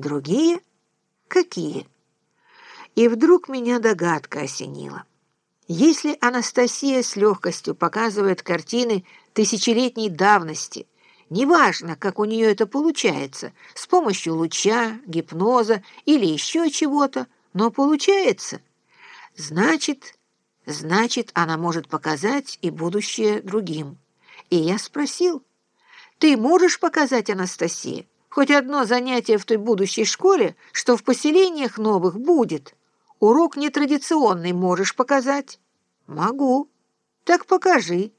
Другие? Какие? И вдруг меня догадка осенила. Если Анастасия с легкостью показывает картины тысячелетней давности, неважно, как у нее это получается, с помощью луча, гипноза или еще чего-то, но получается, значит, значит, она может показать и будущее другим. И я спросил, ты можешь показать Анастасии хоть одно занятие в той будущей школе, что в поселениях новых будет? Урок нетрадиционный можешь показать? Могу. Так покажи.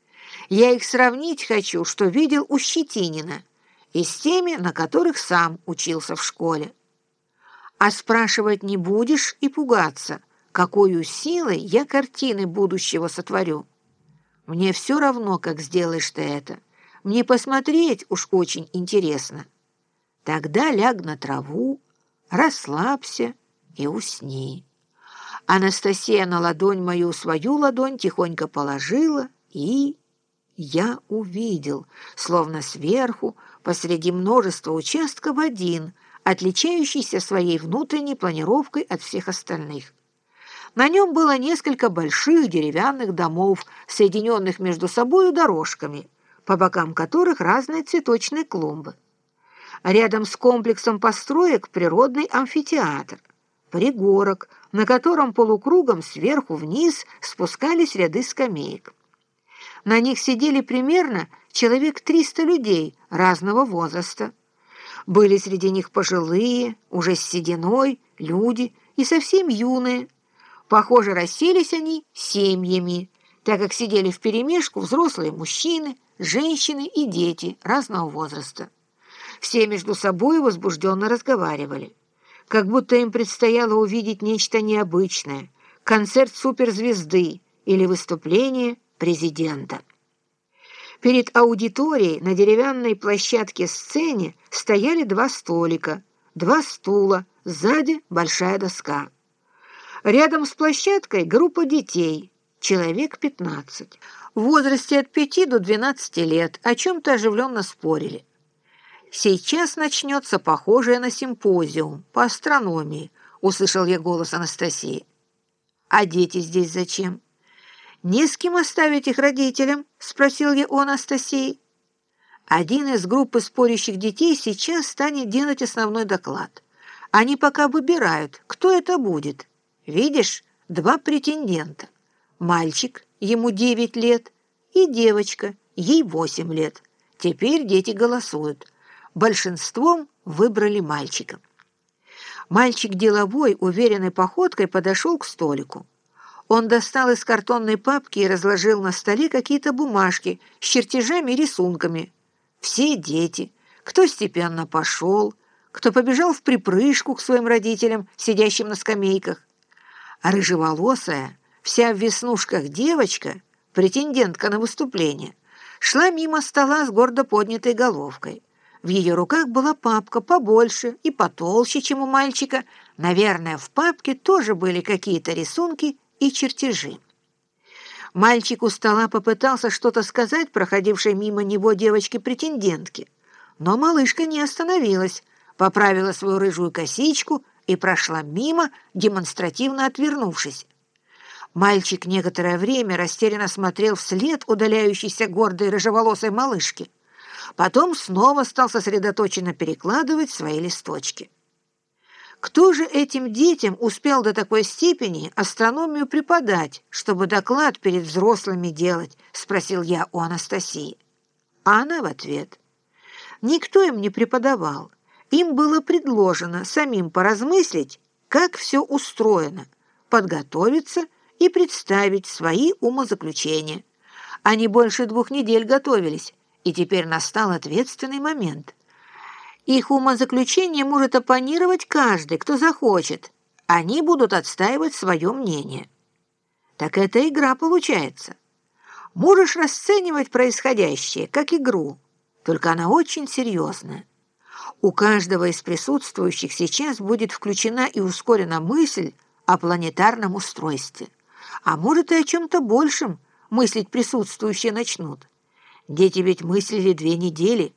Я их сравнить хочу, что видел у Щетинина, и с теми, на которых сам учился в школе. А спрашивать не будешь и пугаться, какой силой я картины будущего сотворю. Мне все равно, как сделаешь ты это. Мне посмотреть уж очень интересно. Тогда ляг на траву, расслабься и усни. Анастасия на ладонь мою свою ладонь тихонько положила, и я увидел, словно сверху, посреди множества участков один, отличающийся своей внутренней планировкой от всех остальных. На нем было несколько больших деревянных домов, соединенных между собою дорожками, по бокам которых разные цветочные клумбы. Рядом с комплексом построек природный амфитеатр, пригорок, на котором полукругом сверху вниз спускались ряды скамеек. На них сидели примерно человек 300 людей разного возраста. Были среди них пожилые, уже с сединой, люди и совсем юные, Похоже, расселись они семьями, так как сидели вперемешку взрослые мужчины, женщины и дети разного возраста. Все между собой возбужденно разговаривали, как будто им предстояло увидеть нечто необычное, концерт суперзвезды или выступление президента. Перед аудиторией на деревянной площадке сцене стояли два столика, два стула, сзади большая доска. Рядом с площадкой группа детей, человек 15. В возрасте от 5 до 12 лет о чем-то оживленно спорили. «Сейчас начнется похожее на симпозиум по астрономии», услышал я голос Анастасии. «А дети здесь зачем?» «Не с кем оставить их родителям?» спросил я у Анастасии. Один из группы спорящих детей сейчас станет делать основной доклад. Они пока выбирают, кто это будет – Видишь, два претендента. Мальчик, ему девять лет, и девочка, ей восемь лет. Теперь дети голосуют. Большинством выбрали мальчика. Мальчик деловой, уверенной походкой подошел к столику. Он достал из картонной папки и разложил на столе какие-то бумажки с чертежами и рисунками. Все дети, кто степенно пошел, кто побежал в припрыжку к своим родителям, сидящим на скамейках, а рыжеволосая, вся в веснушках девочка, претендентка на выступление, шла мимо стола с гордо поднятой головкой. В ее руках была папка побольше и потолще, чем у мальчика. Наверное, в папке тоже были какие-то рисунки и чертежи. Мальчик у стола попытался что-то сказать проходившей мимо него девочке-претендентке, но малышка не остановилась, поправила свою рыжую косичку и прошла мимо, демонстративно отвернувшись. Мальчик некоторое время растерянно смотрел вслед удаляющейся гордой рыжеволосой малышки. Потом снова стал сосредоточенно перекладывать свои листочки. Кто же этим детям успел до такой степени астрономию преподать, чтобы доклад перед взрослыми делать, спросил я у Анастасии. А она в ответ. Никто им не преподавал. Им было предложено самим поразмыслить, как все устроено, подготовиться и представить свои умозаключения. Они больше двух недель готовились, и теперь настал ответственный момент. Их умозаключение может оппонировать каждый, кто захочет. Они будут отстаивать свое мнение. Так это игра получается. Можешь расценивать происходящее как игру, только она очень серьезная. У каждого из присутствующих сейчас будет включена и ускорена мысль о планетарном устройстве. А может, и о чем-то большем мыслить присутствующие начнут. Дети ведь мыслили две недели,